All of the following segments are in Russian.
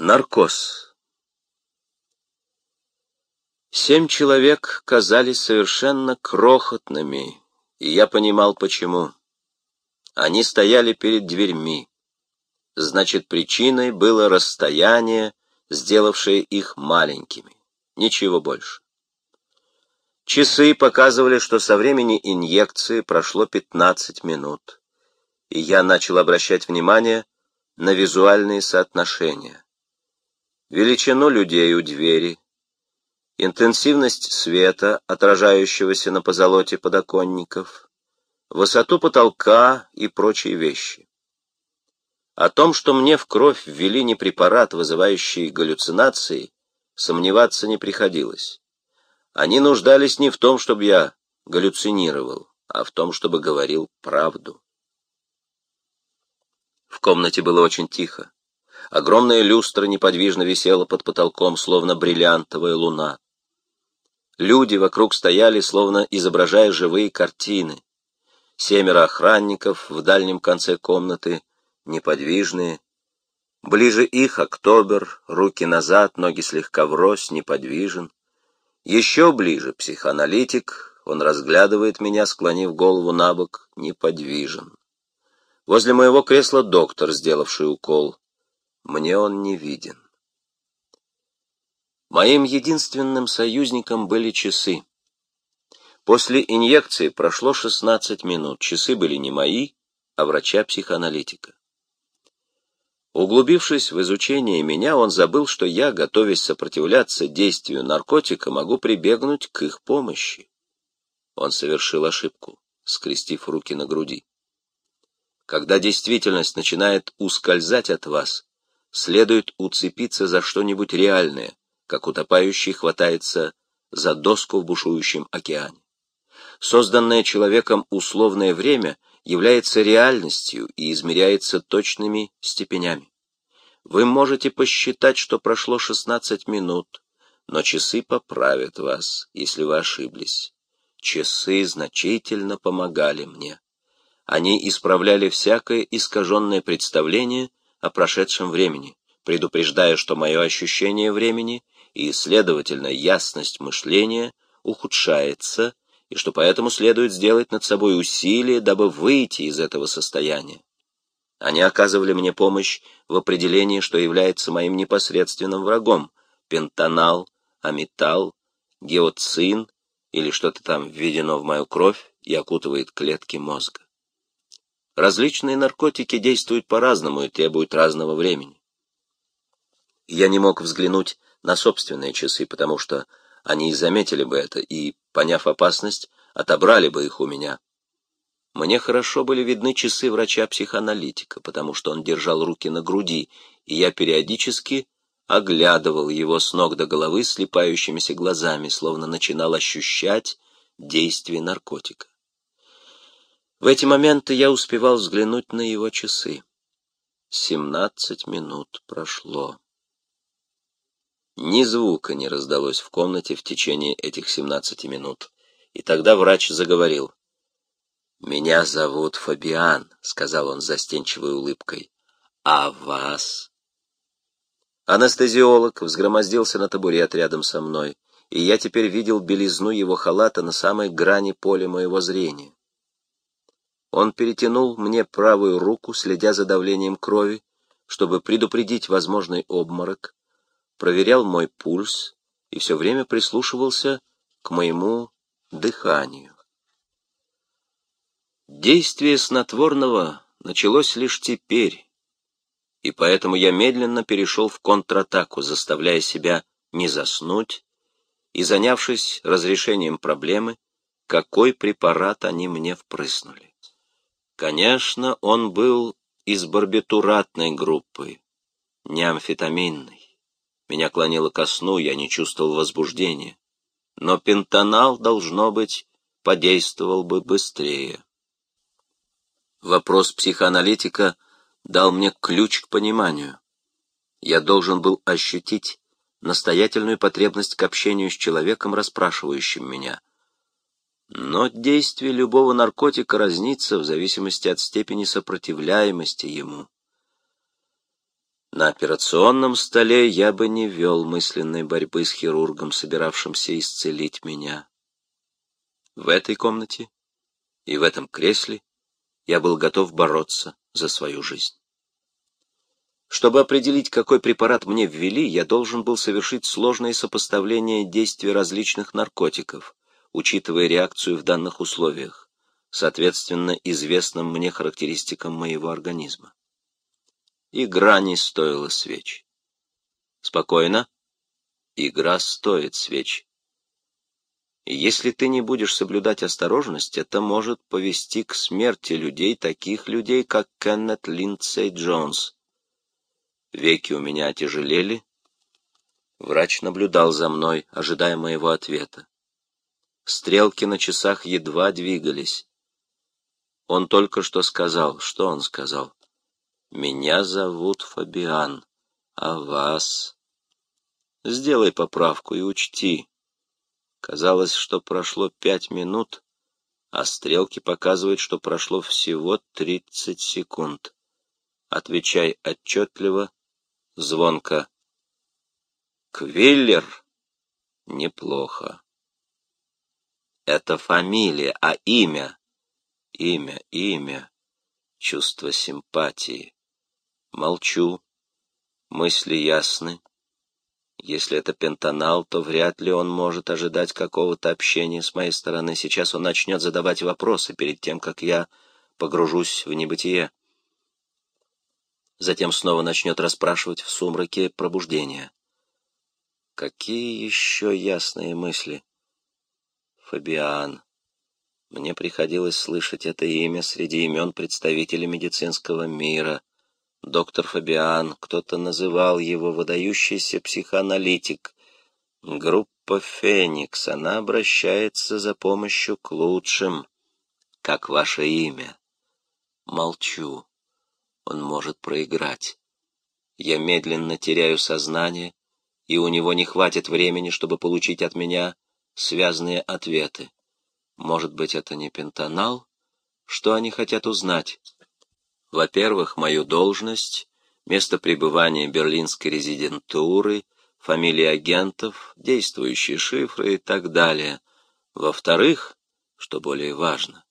Наркоз. Семь человек казались совершенно крохотными, и я понимал, почему. Они стояли перед дверьми. Значит, причиной было расстояние, сделавшее их маленькими. Ничего больше. Часы показывали, что со времени инъекции прошло 15 минут, и я начал обращать внимание на визуальные соотношения величину людей у двери, интенсивность света, отражающегося на позолоте подоконников, высоту потолка и прочие вещи. О том, что мне в кровь ввели не препарат, вызывающий галлюцинации, сомневаться не приходилось. Они нуждались не в том, чтобы я галлюцинировал, а в том, чтобы говорил правду. В комнате было очень тихо. Огромная люстра неподвижно висела под потолком, словно бриллиантовая луна. Люди вокруг стояли, словно изображая живые картины. Семеро охранников в дальнем конце комнаты, неподвижные. Ближе их октобер, руки назад, ноги слегка врозь, неподвижен. Еще ближе психоаналитик, он разглядывает меня, склонив голову на бок, неподвижен. Возле моего кресла доктор, сделавший укол. Мне он не виден. Моим единственным союзником были часы. После инъекции прошло 16 минут. Часы были не мои, а врача-психоаналитика. Углубившись в изучение меня, он забыл, что я, готовясь сопротивляться действию наркотика, могу прибегнуть к их помощи. Он совершил ошибку, скрестив руки на груди. Когда действительность начинает ускользать от вас, следует уцепиться за что-нибудь реальное, как утопающий хватается за доску в бушующем океане. Созданное человеком условное время является реальностью и измеряется точными степенями. Вы можете посчитать, что прошло 16 минут, но часы поправят вас, если вы ошиблись. Часы значительно помогали мне. Они исправляли всякое искаженное представление о прошедшем времени, предупреждая, что мое ощущение времени и, следовательно, ясность мышления ухудшается, и что поэтому следует сделать над собой усилие, дабы выйти из этого состояния. Они оказывали мне помощь в определении, что является моим непосредственным врагом — пентанал, амитал, геоцин или что-то там введено в мою кровь и окутывает клетки мозга. Различные наркотики действуют по-разному и требуют разного времени. Я не мог взглянуть на собственные часы, потому что они заметили бы это и, поняв опасность, отобрали бы их у меня. Мне хорошо были видны часы врача-психоаналитика, потому что он держал руки на груди, и я периодически оглядывал его с ног до головы слепающимися глазами, словно начинал ощущать действие наркотика. В эти моменты я успевал взглянуть на его часы. Семнадцать минут прошло. Ни звука не раздалось в комнате в течение этих семнадцати минут. И тогда врач заговорил. «Меня зовут Фабиан», — сказал он застенчивой улыбкой. «А вас?» Анестезиолог взгромоздился на табурет рядом со мной, и я теперь видел белизну его халата на самой грани поля моего зрения. Он перетянул мне правую руку, следя за давлением крови, чтобы предупредить возможный обморок, проверял мой пульс и все время прислушивался к моему дыханию. Действие снотворного началось лишь теперь, и поэтому я медленно перешел в контратаку, заставляя себя не заснуть и, занявшись разрешением проблемы, какой препарат они мне впрыснули. Конечно, он был из барбитуратной группы, не амфетаминной. Меня клонило ко сну, я не чувствовал возбуждения. Но пентонал, должно быть, подействовал бы быстрее. Вопрос психоаналитика дал мне ключ к пониманию. Я должен был ощутить настоятельную потребность к общению с человеком, расспрашивающим меня. Но действие любого наркотика разнится в зависимости от степени сопротивляемости ему. На операционном столе я бы не вел мысленной борьбы с хирургом, собиравшимся исцелить меня. В этой комнате и в этом кресле я был готов бороться за свою жизнь. Чтобы определить, какой препарат мне ввели, я должен был совершить сложное сопоставление действий различных наркотиков, учитывая реакцию в данных условиях, соответственно известным мне характеристикам моего организма. Игра не стоила свеч. Спокойно. Игра стоит свеч. Если ты не будешь соблюдать осторожность, это может повести к смерти людей, таких людей, как Кеннет Линдсей Джонс. Веки у меня отяжелели. Врач наблюдал за мной, ожидая моего ответа. Стрелки на часах едва двигались. Он только что сказал. Что он сказал? Меня зовут Фабиан, а вас... Сделай поправку и учти. Казалось, что прошло пять минут, а стрелки показывают, что прошло всего тридцать секунд. Отвечай отчетливо, звонко. Квиллер? Неплохо. Это фамилия, а имя? Имя, имя. Чувство симпатии. Молчу. Мысли ясны. Если это пентанал, то вряд ли он может ожидать какого-то общения с моей стороны. Сейчас он начнет задавать вопросы перед тем, как я погружусь в небытие. Затем снова начнет расспрашивать в сумраке пробуждения. Какие еще ясные мысли? Фабиан. Мне приходилось слышать это имя среди имен представителей медицинского мира доктор Фабиан, кто-то называл его выдающийся психоаналитик. Группа «Феникс», она обращается за помощью к лучшим. Как ваше имя? Молчу. Он может проиграть. Я медленно теряю сознание, и у него не хватит времени, чтобы получить от меня связанные ответы. Может быть, это не пентанал? Что они хотят узнать? Во-первых, мою должность, место пребывания берлинской резидентуры, фамилии агентов, действующие шифры и так далее. Во-вторых, что более важно,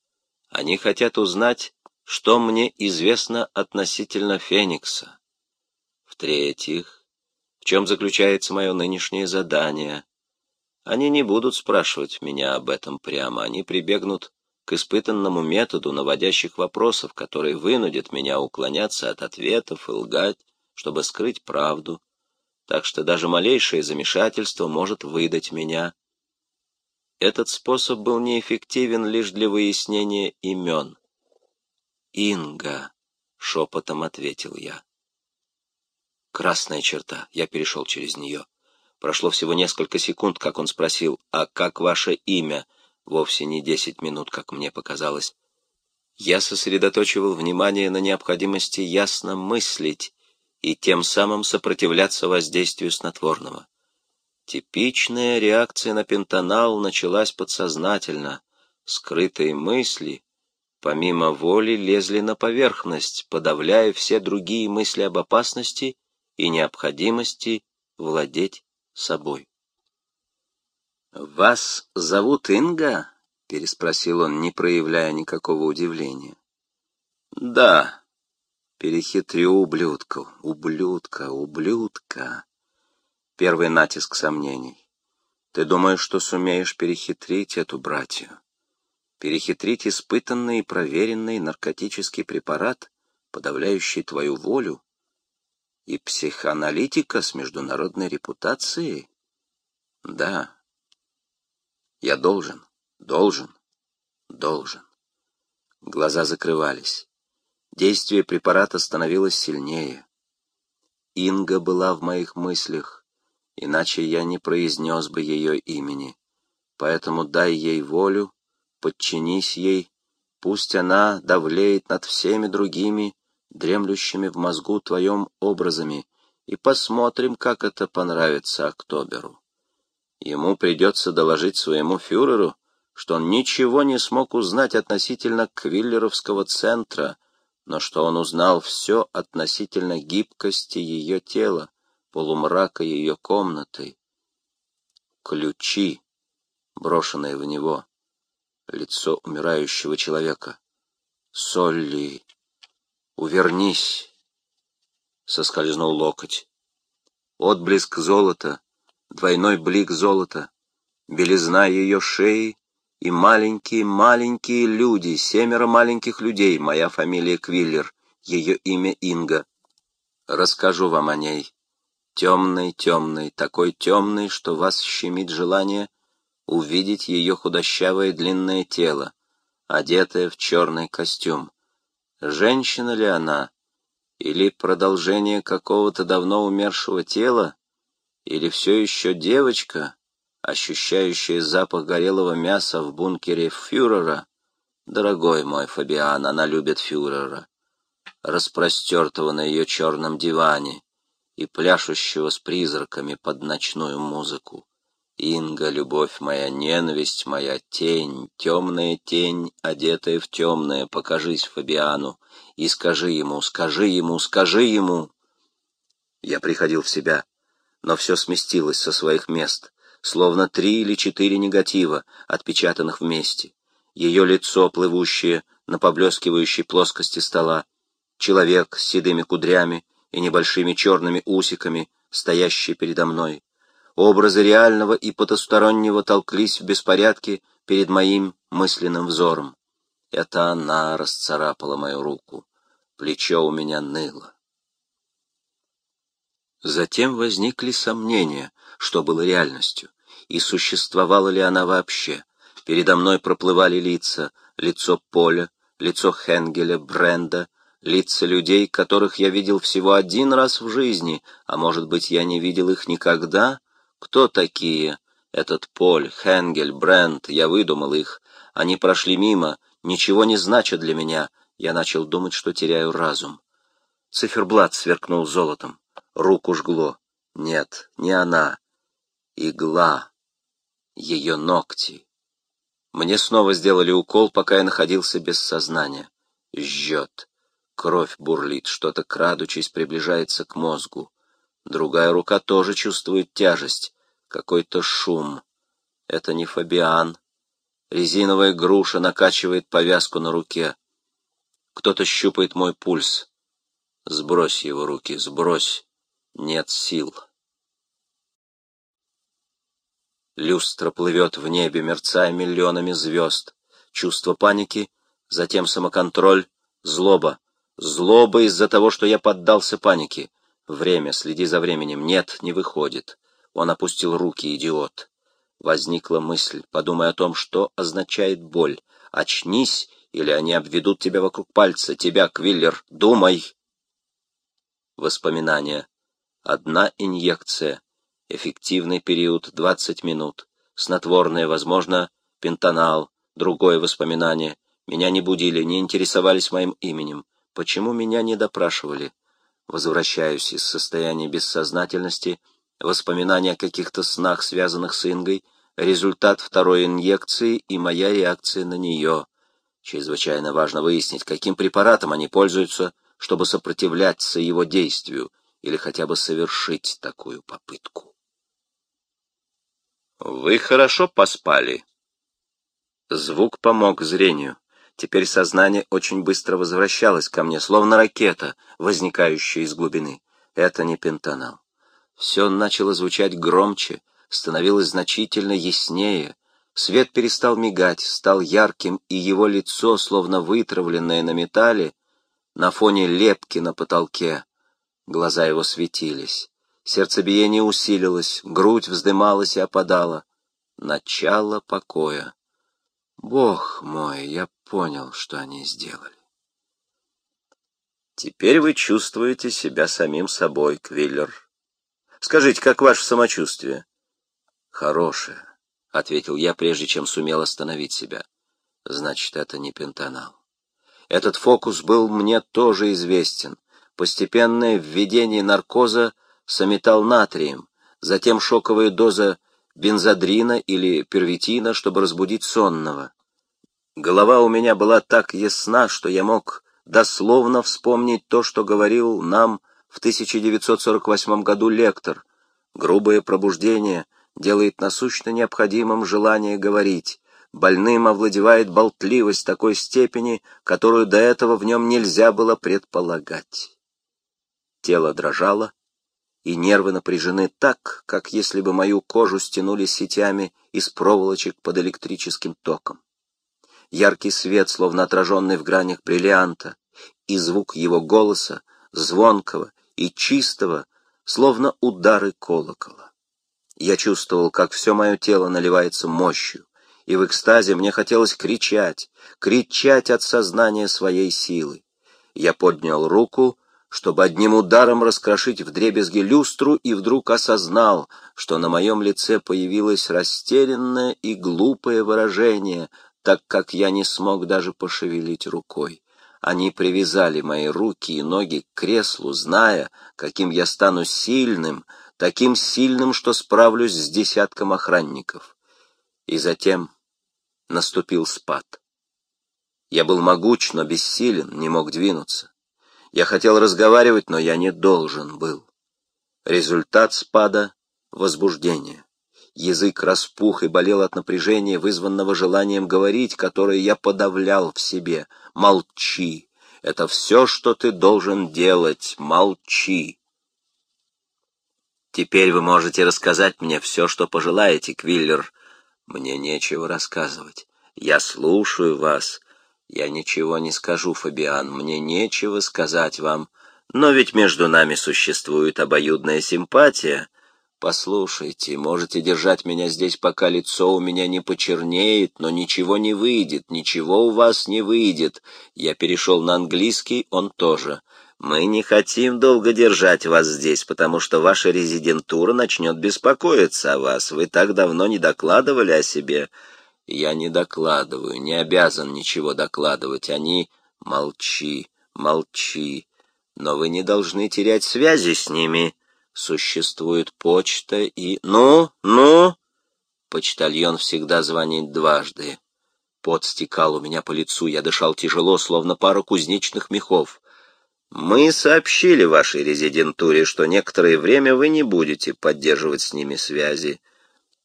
они хотят узнать, что мне известно относительно Феникса. В-третьих, в чем заключается мое нынешнее задание. Они не будут спрашивать меня об этом прямо, они прибегнут к испытанному методу наводящих вопросов, который вынудит меня уклоняться от ответов и лгать, чтобы скрыть правду, так что даже малейшее замешательство может выдать меня. Этот способ был неэффективен лишь для выяснения имен. «Инга», — шепотом ответил я. Красная черта, я перешел через нее. Прошло всего несколько секунд, как он спросил, «А как ваше имя?» вовсе не десять минут, как мне показалось. Я сосредоточивал внимание на необходимости ясно мыслить и тем самым сопротивляться воздействию снотворного. Типичная реакция на пентанал началась подсознательно. Скрытые мысли, помимо воли, лезли на поверхность, подавляя все другие мысли об опасности и необходимости владеть собой. «Вас зовут Инга?» — переспросил он, не проявляя никакого удивления. «Да». «Перехитрю ублюдка, ублюдка, ублюдка». Первый натиск сомнений. «Ты думаешь, что сумеешь перехитрить эту братью? Перехитрить испытанный и проверенный наркотический препарат, подавляющий твою волю? И психоаналитика с международной репутацией? Да». Я должен, должен, должен. Глаза закрывались. Действие препарата становилось сильнее. Инга была в моих мыслях, иначе я не произнес бы ее имени. Поэтому дай ей волю, подчинись ей, пусть она давлеет над всеми другими, дремлющими в мозгу твоем образами, и посмотрим, как это понравится Октоберу. Ему придется доложить своему фюреру, что он ничего не смог узнать относительно Квиллеровского центра, но что он узнал все относительно гибкости ее тела, полумрака ее комнаты. Ключи, брошенные в него, лицо умирающего человека. «Солли, увернись!» — соскользнул локоть. Отблеск золота, двойной блик золота, белизна ее шеи и маленькие-маленькие люди, семеро маленьких людей, моя фамилия Квиллер, ее имя Инга. Расскажу вам о ней. Темной, темной, такой темной, что вас щемит желание увидеть ее худощавое длинное тело, одетое в черный костюм. Женщина ли она? Или продолжение какого-то давно умершего тела? Или все еще девочка, ощущающая запах горелого мяса в бункере фюрера? Дорогой мой Фабиан, она любит фюрера, распростертого на ее черном диване и пляшущего с призраками под ночную музыку. Инга, любовь моя, ненависть моя, тень, темная тень, одетая в темное, покажись Фабиану и скажи ему, скажи ему, скажи ему. Я приходил в себя, но все сместилось со своих мест, словно три или четыре негатива, отпечатанных вместе. Ее лицо, плывущее на поблескивающей плоскости стола, человек с седыми кудрями и небольшими черными усиками, стоящий передо мной, Образы реального и потустороннего толклись в беспорядке перед моим мысленным взором. Это она расцарапала мою руку. Плечо у меня ныло. Затем возникли сомнения, что было реальностью, и существовала ли она вообще. Передо мной проплывали лица, лицо Поля, лицо Хенгеля, Бренда, лица людей, которых я видел всего один раз в жизни, а может быть, я не видел их никогда, кто такие? Этот Поль, Хенгель, Брент, я выдумал их. Они прошли мимо, ничего не значат для меня. Я начал думать, что теряю разум. Циферблат сверкнул золотом. Руку жгло. Нет, не она. Игла. Ее ногти. Мне снова сделали укол, пока я находился без сознания. Жжет. Кровь бурлит, что-то, крадучись, приближается к мозгу. Другая рука тоже чувствует тяжесть, какой-то шум. Это не Фабиан. Резиновая груша накачивает повязку на руке. Кто-то щупает мой пульс. Сбрось его руки, сбрось. Нет сил. Люстра плывет в небе, мерцая миллионами звезд. Чувство паники, затем самоконтроль, злоба. Злоба из-за того, что я поддался панике. Время, следи за временем. Нет, не выходит. Он опустил руки, идиот. Возникла мысль, подумай о том, что означает боль. Очнись, или они обведут тебя вокруг пальца. Тебя, Квиллер, думай. Воспоминания. Одна инъекция. Эффективный период 20 минут. Снотворное, возможно, пентонал. Другое воспоминание. Меня не будили, не интересовались моим именем. Почему меня не допрашивали? Возвращаюсь из состояния бессознательности, воспоминания о каких-то снах, связанных с Ингой, результат второй инъекции и моя реакция на нее. Чрезвычайно важно выяснить, каким препаратом они пользуются, чтобы сопротивляться его действию или хотя бы совершить такую попытку. «Вы хорошо поспали?» Звук помог зрению. Теперь сознание очень быстро возвращалось ко мне, словно ракета, возникающая из глубины. Это не пентонал. Все начало звучать громче, становилось значительно яснее. Свет перестал мигать, стал ярким, и его лицо, словно вытравленное на металле, на фоне лепки на потолке. Глаза его светились. Сердцебиение усилилось, грудь вздымалась и опадала. Начало покоя. Бог мой, я понял, что они сделали. Теперь вы чувствуете себя самим собой, Квиллер. Скажите, как ваше самочувствие? Хорошее, — ответил я, прежде чем сумел остановить себя. Значит, это не пентонал. Этот фокус был мне тоже известен. Постепенное введение наркоза с аметалнатрием, затем шоковая доза бензодрина или первитина, чтобы разбудить сонного. Голова у меня была так ясна, что я мог дословно вспомнить то, что говорил нам в 1948 году лектор. Грубое пробуждение делает насущно необходимым желание говорить. Больным овладевает болтливость такой степени, которую до этого в нем нельзя было предполагать. Тело дрожало, и нервы напряжены так, как если бы мою кожу стянули сетями из проволочек под электрическим током. Яркий свет, словно отраженный в гранях бриллианта, и звук его голоса, звонкого и чистого, словно удары колокола. Я чувствовал, как все мое тело наливается мощью, и в экстазе мне хотелось кричать, кричать от сознания своей силы. Я поднял руку, чтобы одним ударом раскрошить вдребезги люстру, и вдруг осознал, что на моем лице появилось растерянное и глупое выражение, так как я не смог даже пошевелить рукой. Они привязали мои руки и ноги к креслу, зная, каким я стану сильным, таким сильным, что справлюсь с десятком охранников. И затем наступил спад. Я был могуч, но бессилен, не мог двинуться. Я хотел разговаривать, но я не должен был. Результат спада — возбуждение. Язык распух и болел от напряжения, вызванного желанием говорить, которое я подавлял в себе. Молчи. Это все, что ты должен делать. Молчи. Теперь вы можете рассказать мне все, что пожелаете, Квиллер. Мне нечего рассказывать. Я слушаю вас. Я ничего не скажу, Фабиан. Мне нечего сказать вам. Но ведь между нами существует обоюдная симпатия. «Послушайте, можете держать меня здесь, пока лицо у меня не почернеет, но ничего не выйдет, ничего у вас не выйдет». Я перешел на английский, он тоже. «Мы не хотим долго держать вас здесь, потому что ваша резидентура начнет беспокоиться о вас. Вы так давно не докладывали о себе». «Я не докладываю, не обязан ничего докладывать. Они...» «Молчи, молчи. Но вы не должны терять связи с ними». Существует почта и... Ну, ну! Почтальон всегда звонит дважды. Пот стекал у меня по лицу, я дышал тяжело, словно пара кузнечных мехов. Мы сообщили вашей резидентуре, что некоторое время вы не будете поддерживать с ними связи.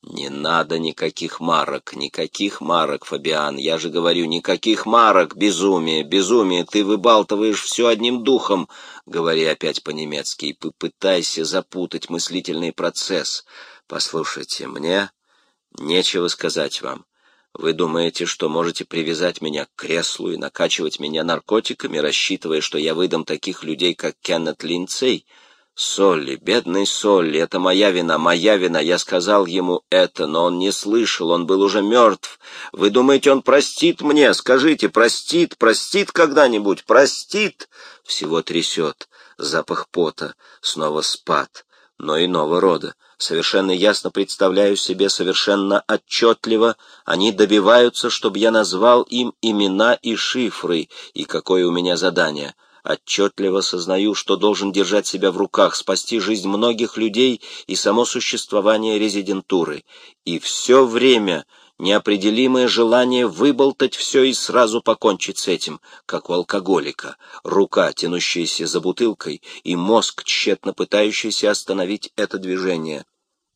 «Не надо никаких марок, никаких марок, Фабиан. Я же говорю, никаких марок, безумие, безумие. Ты выбалтываешь все одним духом. Говори опять по-немецки и попытайся запутать мыслительный процесс. Послушайте, мне нечего сказать вам. Вы думаете, что можете привязать меня к креслу и накачивать меня наркотиками, рассчитывая, что я выдам таких людей, как Кеннет Линдсей?» Солли, бедный Солли, это моя вина, моя вина. Я сказал ему это, но он не слышал, он был уже мертв. Вы думаете, он простит мне? Скажите, простит, простит когда-нибудь, простит? Всего трясет, запах пота, снова спад, но иного рода. Совершенно ясно представляю себе, совершенно отчетливо, они добиваются, чтобы я назвал им имена и шифры, и какое у меня задание — Отчетливо сознаю, что должен держать себя в руках, спасти жизнь многих людей и само существование резидентуры. И все время неопределимое желание выболтать все и сразу покончить с этим, как у алкоголика, рука, тянущаяся за бутылкой, и мозг, тщетно пытающийся остановить это движение.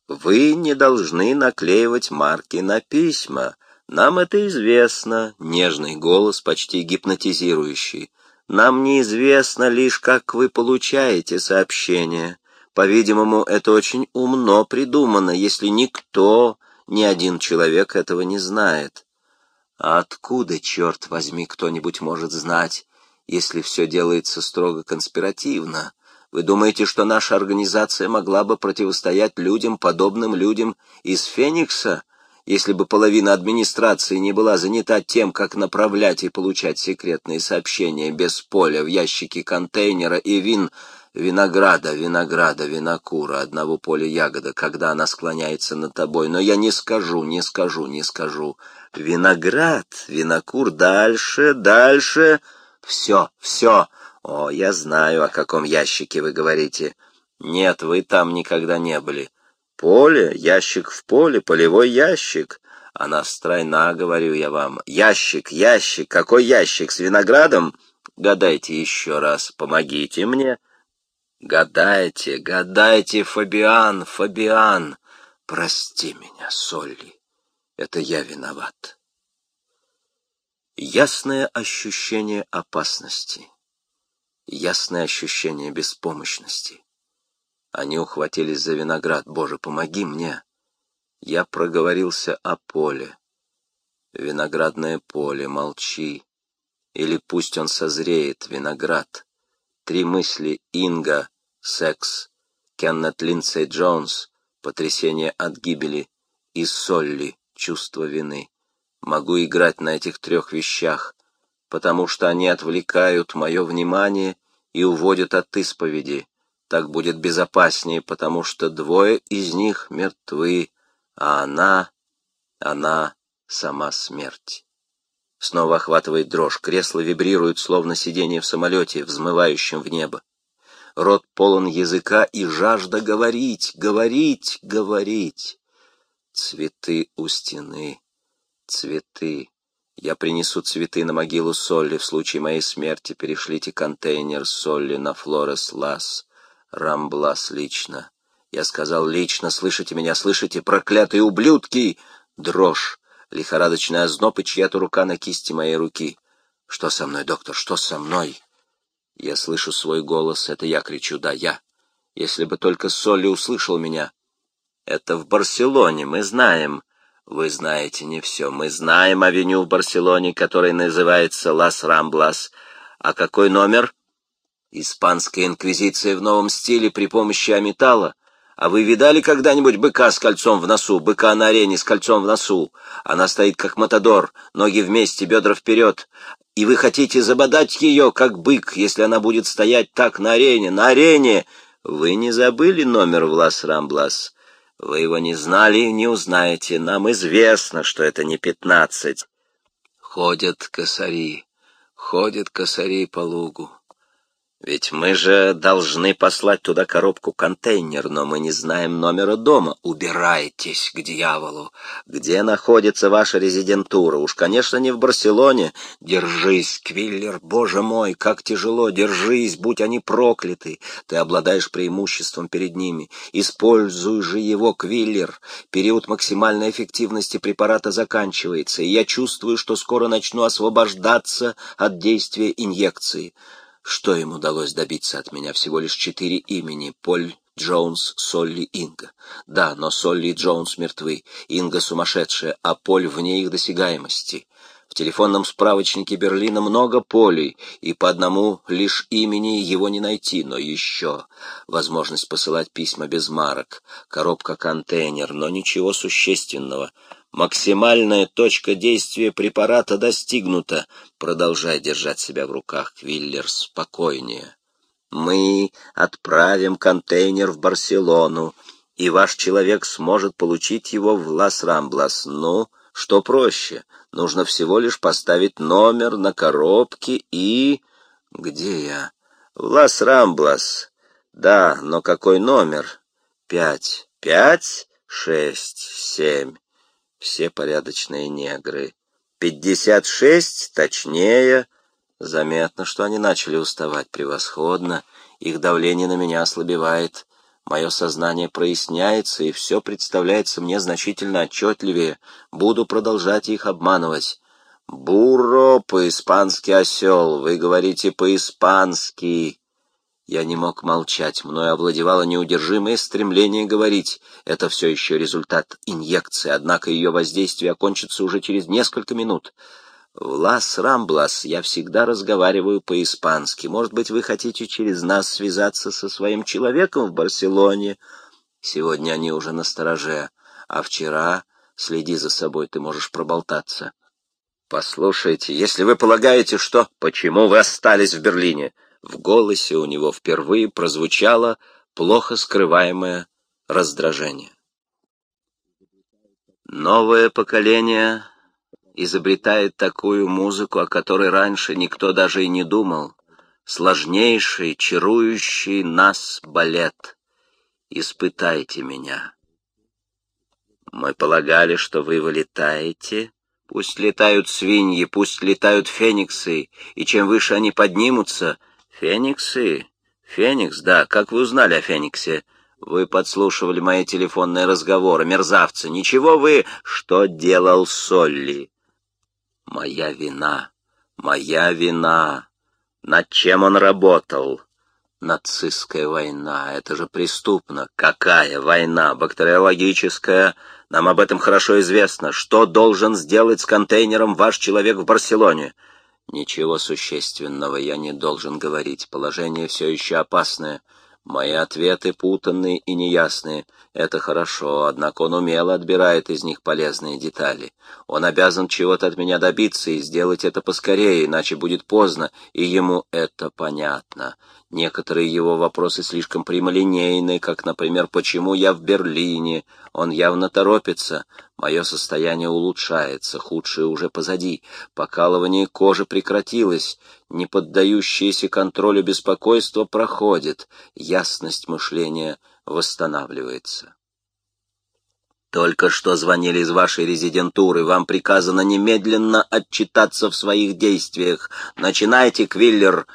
«Вы не должны наклеивать марки на письма. Нам это известно», — нежный голос, почти гипнотизирующий. Нам неизвестно лишь, как вы получаете сообщение. По-видимому, это очень умно придумано, если никто, ни один человек этого не знает. А откуда, черт возьми, кто-нибудь может знать, если все делается строго конспиративно? Вы думаете, что наша организация могла бы противостоять людям, подобным людям из Феникса, если бы половина администрации не была занята тем, как направлять и получать секретные сообщения без поля в ящики контейнера и вин, винограда, винограда, винокура, одного поля ягода, когда она склоняется над тобой. Но я не скажу, не скажу, не скажу. Виноград, винокур, дальше, дальше. Все, все. О, я знаю, о каком ящике вы говорите. Нет, вы там никогда не были. Поле, ящик в поле, полевой ящик. Она стройна, говорю я вам. Ящик, ящик, какой ящик, с виноградом? Гадайте еще раз, помогите мне. Гадайте, гадайте, Фабиан, Фабиан. Прости меня, Солли, это я виноват. Ясное ощущение опасности, ясное ощущение беспомощности. Они ухватились за виноград. Боже, помоги мне. Я проговорился о поле. Виноградное поле, молчи. Или пусть он созреет, виноград. Три мысли Инга, секс, Кеннет Линдсей Джонс, потрясение от гибели и Солли, чувство вины. Могу играть на этих трех вещах, потому что они отвлекают мое внимание и уводят от исповеди. Так будет безопаснее, потому что двое из них мертвы, а она, она сама смерть. Снова охватывает дрожь, кресло вибрирует, словно сидение в самолете, взмывающем в небо. Рот полон языка и жажда говорить, говорить, говорить. Цветы у стены, цветы. Я принесу цветы на могилу Солли. В случае моей смерти перешлите контейнер Солли на Флорес Лас. Рамблас лично. Я сказал лично, слышите меня, слышите, проклятые ублюдки! Дрожь, лихорадочный озноб и чья-то рука на кисти моей руки. Что со мной, доктор, что со мной? Я слышу свой голос, это я кричу, да, я. Если бы только Солли услышал меня. Это в Барселоне, мы знаем. Вы знаете не все. Мы знаем авеню в Барселоне, которая называется Лас Рамблас. А какой номер? Испанская инквизиция в новом стиле при помощи аметалла. А вы видали когда-нибудь быка с кольцом в носу, быка на арене с кольцом в носу? Она стоит как матадор, ноги вместе, бедра вперед. И вы хотите забодать ее, как бык, если она будет стоять так на арене, на арене? Вы не забыли номер в Лас-Рамблас? Вы его не знали и не узнаете. Нам известно, что это не пятнадцать. Ходят косари, ходят косари по лугу. Ведь мы же должны послать туда коробку-контейнер, но мы не знаем номера дома. Убирайтесь к дьяволу. Где находится ваша резидентура? Уж, конечно, не в Барселоне. Держись, Квиллер, боже мой, как тяжело. Держись, будь они прокляты. Ты обладаешь преимуществом перед ними. Используй же его, Квиллер. Период максимальной эффективности препарата заканчивается, и я чувствую, что скоро начну освобождаться от действия инъекции. Что им удалось добиться от меня? Всего лишь четыре имени. Поль, Джонс, Солли, Инга. Да, но Солли и Джонс мертвы. Инга сумасшедшая, а Поль вне их досягаемости. В телефонном справочнике Берлина много полей, и по одному лишь имени его не найти, но еще возможность посылать письма без марок, коробка-контейнер, но ничего существенного. Максимальная точка действия препарата достигнута. Продолжай держать себя в руках, Квиллер, спокойнее. Мы отправим контейнер в Барселону, и ваш человек сможет получить его в Лас-Рамблас. Ну, что проще? Нужно всего лишь поставить номер на коробке и... Где я? В Лас-Рамблас. Да, но какой номер? Пять. Пять? Шесть. Семь все порядочные негры. Пятьдесят шесть, точнее. Заметно, что они начали уставать превосходно, их давление на меня ослабевает. Мое сознание проясняется, и все представляется мне значительно отчетливее. Буду продолжать их обманывать. «Бурро, по-испански осел, вы говорите по-испански». Я не мог молчать, мною овладевало неудержимое стремление говорить. Это все еще результат инъекции, однако ее воздействие окончится уже через несколько минут. В Лас-Рамблас я всегда разговариваю по-испански. Может быть, вы хотите через нас связаться со своим человеком в Барселоне? Сегодня они уже на стороже, а вчера, следи за собой, ты можешь проболтаться. Послушайте, если вы полагаете, что... Почему вы остались в Берлине? В голосе у него впервые прозвучало плохо скрываемое раздражение. Новое поколение изобретает такую музыку, о которой раньше никто даже и не думал. Сложнейший, чарующий нас балет. Испытайте меня. Мы полагали, что вы вылетаете, Пусть летают свиньи, пусть летают фениксы, и чем выше они поднимутся... Фениксы? Феникс, да, как вы узнали о Фениксе? Вы подслушивали мои телефонные разговоры, мерзавцы. Ничего вы... Что делал Солли? Моя вина, моя вина. Над чем он работал? Нацистская война. Это же преступно. Какая война? Бактериологическая... Нам об этом хорошо известно. Что должен сделать с контейнером ваш человек в Барселоне? Ничего существенного я не должен говорить. Положение все еще опасное. Мои ответы путанные и неясные. Это хорошо, однако он умело отбирает из них полезные детали. Он обязан чего-то от меня добиться и сделать это поскорее, иначе будет поздно, и ему это понятно. Некоторые его вопросы слишком прямолинейны, как, например, «почему я в Берлине?». Он явно торопится. Мое состояние улучшается, худшее уже позади. Покалывание кожи прекратилось, не поддающееся контролю беспокойство проходит, ясность мышления восстанавливается. Только что звонили из вашей резидентуры. Вам приказано немедленно отчитаться в своих действиях. Начинайте, Квиллер.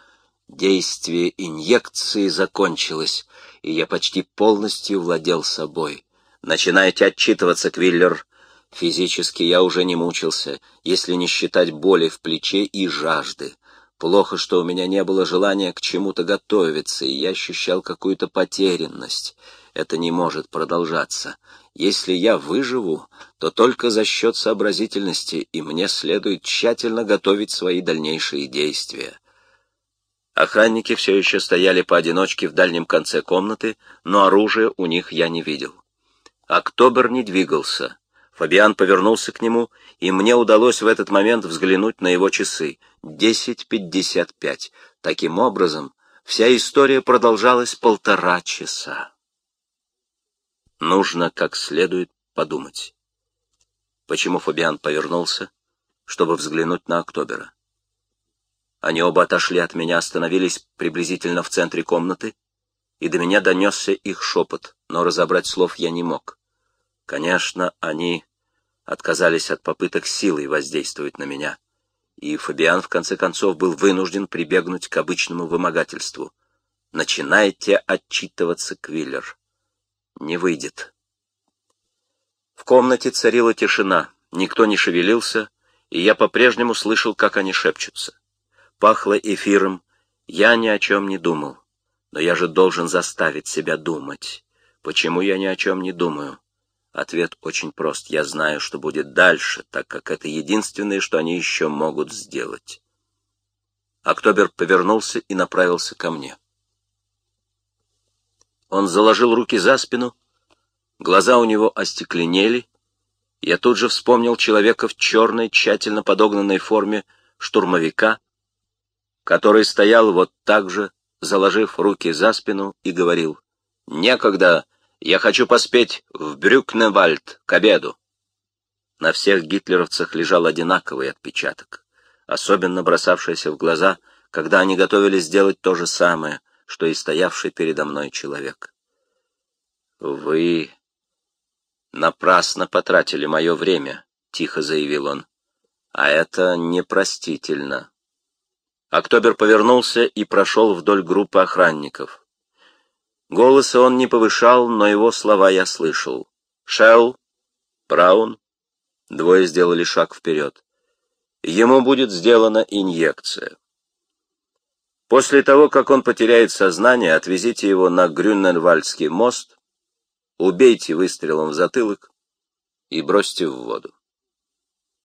Действие инъекции закончилось, и я почти полностью владел собой. Начинайте отчитываться, Квиллер. Физически я уже не мучился, если не считать боли в плече и жажды. Плохо, что у меня не было желания к чему-то готовиться, и я ощущал какую-то потерянность. Это не может продолжаться. Если я выживу, то только за счет сообразительности, и мне следует тщательно готовить свои дальнейшие действия. Охранники все еще стояли поодиночке в дальнем конце комнаты, но оружия у них я не видел. Октобер не двигался. Фабиан повернулся к нему, и мне удалось в этот момент взглянуть на его часы. Десять пятьдесят пять. Таким образом, вся история продолжалась полтора часа. Нужно как следует подумать. Почему Фабиан повернулся, чтобы взглянуть на Октобера? Они оба отошли от меня, остановились приблизительно в центре комнаты, и до меня донесся их шепот, но разобрать слов я не мог. Конечно, они отказались от попыток силой воздействовать на меня, и Фабиан в конце концов был вынужден прибегнуть к обычному вымогательству. «Начинайте отчитываться, Квиллер». «Не выйдет». В комнате царила тишина, никто не шевелился, и я по-прежнему слышал, как они шепчутся пахло эфиром, я ни о чем не думал. Но я же должен заставить себя думать. Почему я ни о чем не думаю? Ответ очень прост. Я знаю, что будет дальше, так как это единственное, что они еще могут сделать. Октобер повернулся и направился ко мне. Он заложил руки за спину, глаза у него остекленели. Я тут же вспомнил человека в черной, тщательно подогнанной форме штурмовика, который стоял вот так же, заложив руки за спину, и говорил, «Некогда, я хочу поспеть в Брюкневальд к обеду». На всех гитлеровцах лежал одинаковый отпечаток, особенно бросавшийся в глаза, когда они готовились сделать то же самое, что и стоявший передо мной человек. «Вы напрасно потратили мое время», — тихо заявил он, — «а это непростительно». Октобер повернулся и прошел вдоль группы охранников. Голоса он не повышал, но его слова я слышал. «Шелл? Браун?» Двое сделали шаг вперед. Ему будет сделана инъекция. После того, как он потеряет сознание, отвезите его на Грюненвальдский мост, убейте выстрелом в затылок и бросьте в воду.